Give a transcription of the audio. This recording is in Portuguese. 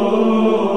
Oh.